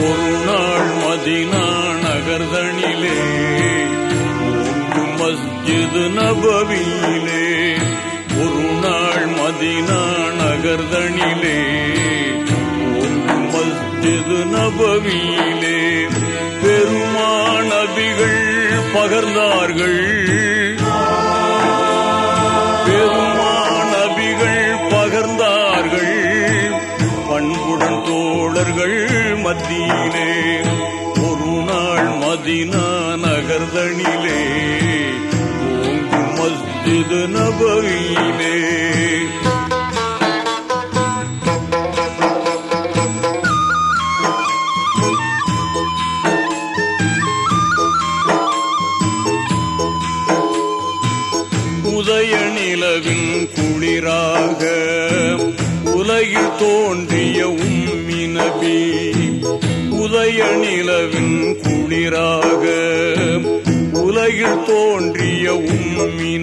ஒரு நாள் மதினா நகர்தனிலே மூன்று மஸ்ஜிது நபவியிலே. ஒரு நாள் மதினா நகர்தனிலே மூன்று மஸ்ஜிது நபவியிலே. பெருமாநபிகள் பகர்ந்தார்கள். மத்தியிலே ஒரு நாள் மதினா நகர்தனிலே ஓங்கு மஸ்ஜிது நபையிலே உதய நிலவின் குளிராக உலகில் தோன்றிய உம் உதய நிலவின் குளிராக உலகில் தோன்றிய உம்மி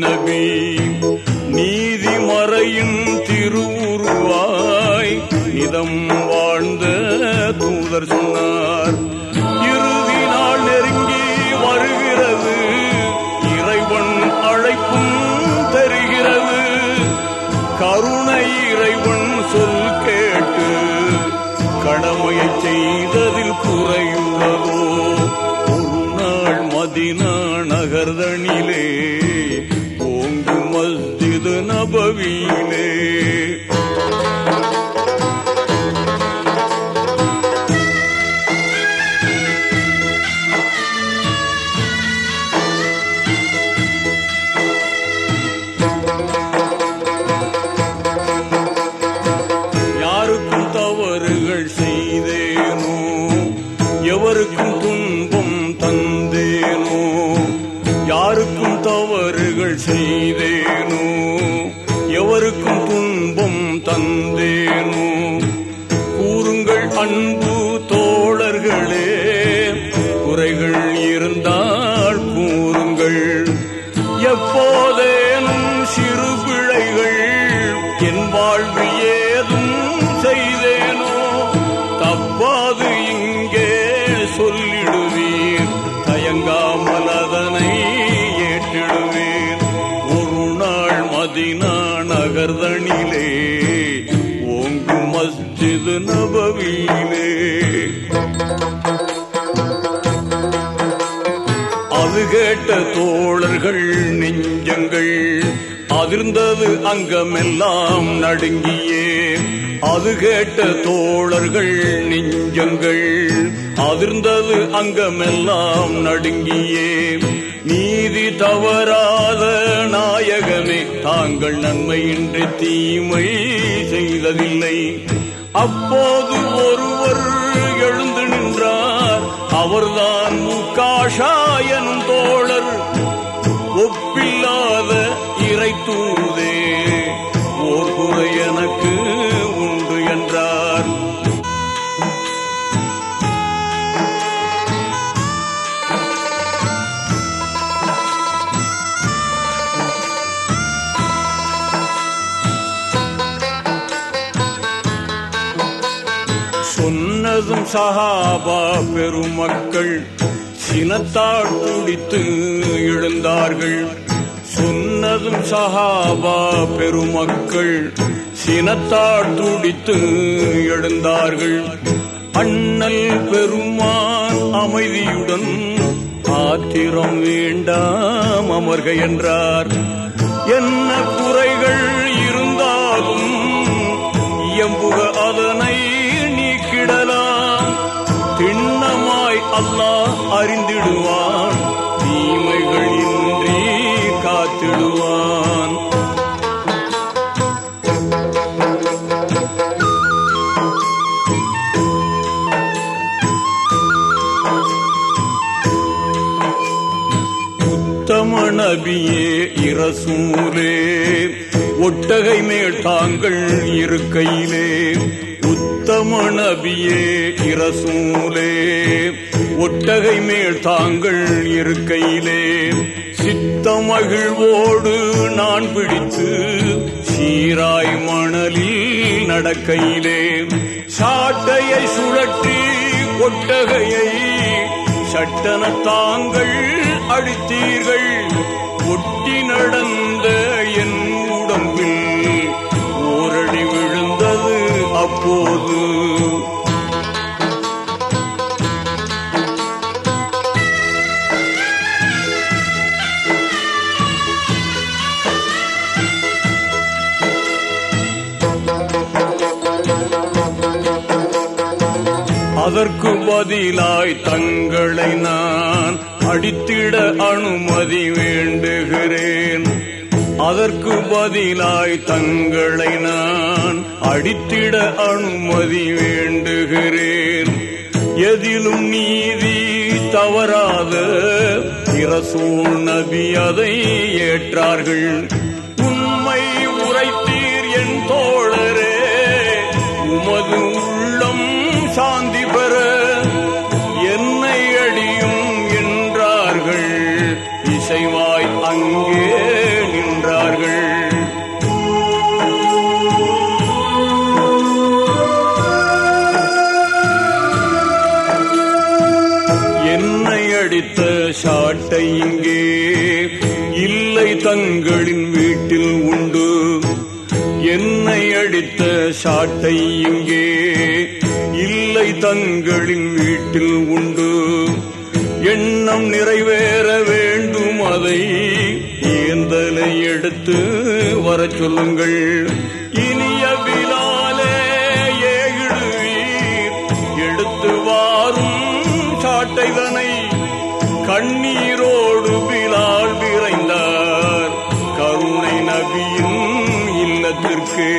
நீதி மறையின் திருவுருவாய் இதம் வாழ்ந்த தூதர் சொன்னார். இறுதி நாள் நெருங்கி வருகிறது இறைவன் அழைப்பும் தருகிறது. கருணை இறைவன் சொல் கேட்டு கடமையை மதினா நகர்தனிலே ஓங்கு மஸ்ஜிது நபவியிலே. அது கேட்ட தோழர்கள் நெஞ்சங்கள் அதிர்ந்தது அங்கமெல்லாம் நடுங்கியே. அது கேட்ட தோழர்கள் நெஞ்சங்கள். அதிர்ந்தது அங்கமெல்லாம் நடுங்கியே. நீதி தவறாத நாயகமே தாங்கள் நன்மையின்றி தீமை செய்ததில்லை. அப்போது ஒருவர் எழுந்து நின்றார். அவர்தான் முக்காஷா எனும் தோழர். தூதே ஓர் குறை எனக்கு உண்டு என்றார். சொன்னதும் சஹாபா பெருமக்கள் சினத்தால் துடித்து எழுந்தார்கள். சொன்னதும் சஹாபா பெருமக்கள் சினத்தால் துடித்து எழுந்தார்கள். அண்ணல் பெருமான் அமைதியுடன் ஆத்திரம் வேண்டாம் அமர்க என்றார். என்ன உத்தம நபியே இரசூலே. ஒட்டகை மேல் தாங்கள் இருக்கையிலே. உத்தம நபியே இரசூலே. ஒட்டகை மேல் தாங்கள் இருக்கையிலே. சித்தமகிழ்வோடு நான் பிடித்து சீராய் மணலில் நடக்கையிலே. சாட்டையை சுழற்றி ஒட்டகையை சட்டன தாங்கள் அடித்தீர்கள் ஒட்டி நடந்த என் உடம்பில் ஓரடி விழுந்தது அப்போது. அதற்கு பதிலாய் தங்களை நான் அடித்திட அனுமதி வேண்டுகிறேன். அதற்கு பதிலாய் தங்களை நான் அடித்திட அனுமதி வேண்டுகிறேன். எதிலும் நீதி தவறாத. இரசூல் நபி அதை ஏற்றார்கள். இசைவாய் அங்கே நின்றார்கள். என்னை அடித்த சாட்டை இங்கே இல்லை தங்களின் வீட்டில் உண்டு. என்னை அடித்த சாட்டை இங்கே இல்லை தங்களின் வீட்டில் உண்டு. எண்ணம் நிறைவேற மனதை அதை ஏந்தலை எடுத்து வர சொல்லுங்கள். இனிய விழாலே ஏழுவீர் எடுத்து வாரும் சாட்டைதனை கண்ணீரோடு பிலால் விரைந்தார். கருணை நபியின் இல்லத்திற்கு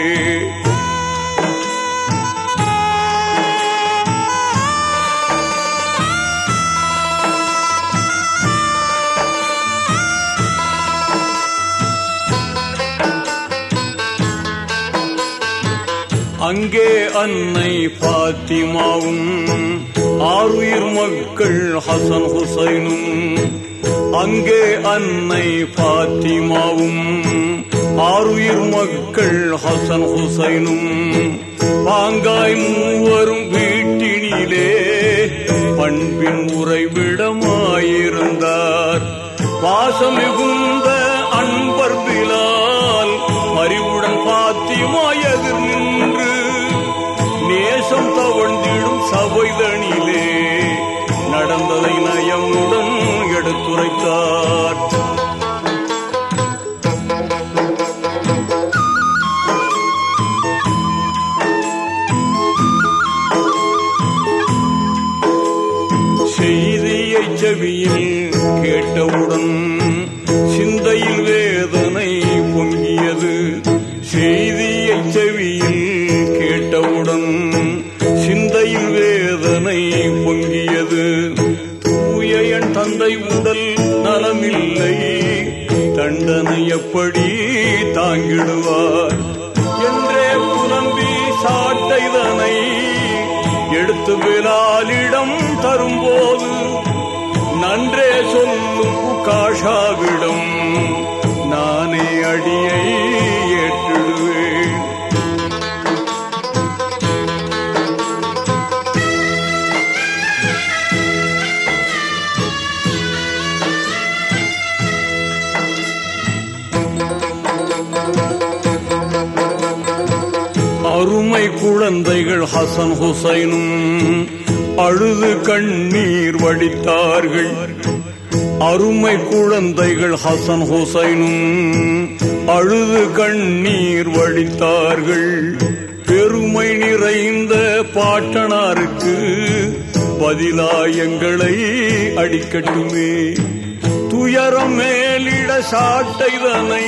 அங்கே அன்னை பாத்திமாவும் ஆறுயிர் மக்கள் ஹசன் ஹுசைனும். அங்கே அன்னை பாத்திமாவும் ஆறுயிர் மக்கள் ஹசன் ஹுசைனும். பாங்காய் மூவரும் வீட்டினிலே பண்பின் உறைவிடமாயிருந்தார் பாசமிகும் செவியில் கேட்டவுடன் சிந்தையில் வேதனை பொங்கியது. செய்தியை செவியில் கேட்டவுடன் சிந்தையில் வேதனை பொங்கியது. தூய என் தந்தை உடல் நலமில்லை. தண்டனை எப்படி தாங்கிடுவார்? என்றே புலம்பி சாட்டைதனை எடுத்து விலாலிடம் தரும்போது நன்றே சொல்லும் காஷாவிடம். நானே அடியை ஏற்றிடுவேன் அருமை குழந்தைகள் ஹசன் ஹுசைனும் அழுது கண்ணீர் வடித்தார்கள். அருமை குழந்தைகள் ஹசன் ஹுசைனும் அழுது கண்ணீர் வடித்தார்கள். பெருமை நிறைந்த பாட்டனாருக்கு பதிலாயங்களை அடிக்கட்டுமே. துயரம் மேலிட சாட்டைதனை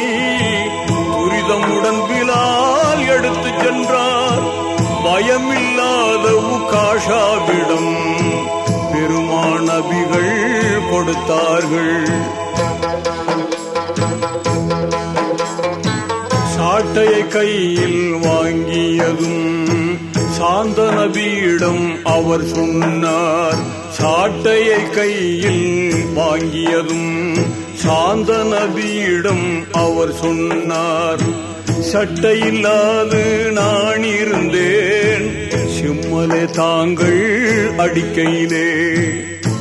துரிதமுடன் பிலால் எடுத்துச் சென்றார். பயமில்லாத உகாஷாவிடம் பெருமானபிகள் கொடுத்தார்கள். சாட்டையை கையில் வாங்கியதும் சாந்த நபியிடம் அவர் சொன்னார். சாட்டையை கையில் வாங்கியதும் சாந்த நபியிடம் அவர் சொன்னார் சட்டையில்லாது நான் இருந்தேன் சிம்மலே தாங்கள் அடிக்கையிலே.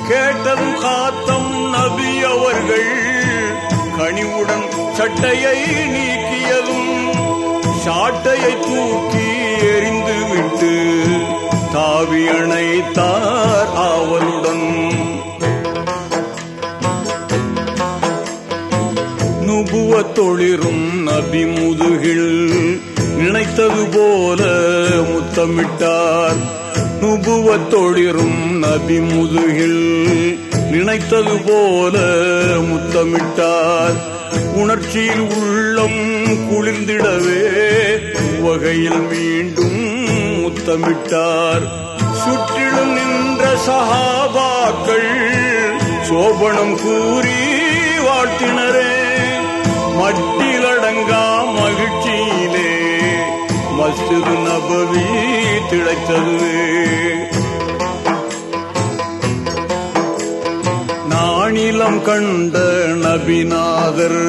கேட்டதும் காத்தம் நபி அவர்கள் கனிவுடன் சட்டையை நீக்கியதும் சாட்டையை தூக்கி எரிந்துவிட்டு தாவி அணைத்தார் ஆவலுடன். நுபுவ தொழிரும் நபி முதுகில் நினைத்தது போல முத்தமிட்டார். நுபுவ தொழிரும் நபி முதுகில் நினைத்தது போல முத்தமிட்டார். உணர்ச்சியில் உள்ளம் குளிர்ந்திடவே வகையில் மீண்டும் முத்தமிட்டார். சுற்றிலும் நின்ற சகாபாக்கள் சோபனம் கூறி வாழ்த்தினரே. மட்டிலடங்கா மகிழ்ச்சியிலே. மஸ்ஜிது நபவி திளைத்தது. நாணிலம் கண்ட நபிநாதர்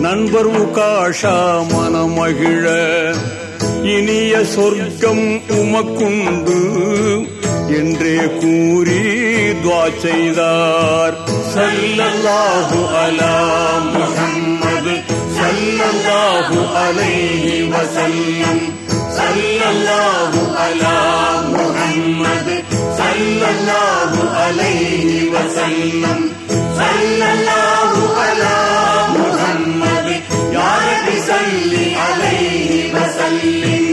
நண்பர் உகாஷா மனமகிழ. இனிய சொர்க்கம் உமக்குண்டு என்றே கூறி துவா செய்தார். சல்லல்லாஹு அலா صلى الله عليه وسلم. صلى الله على محمد. صلى الله عليه وسلم. صلى الله على محمد. يا رب صل عليه وسلم.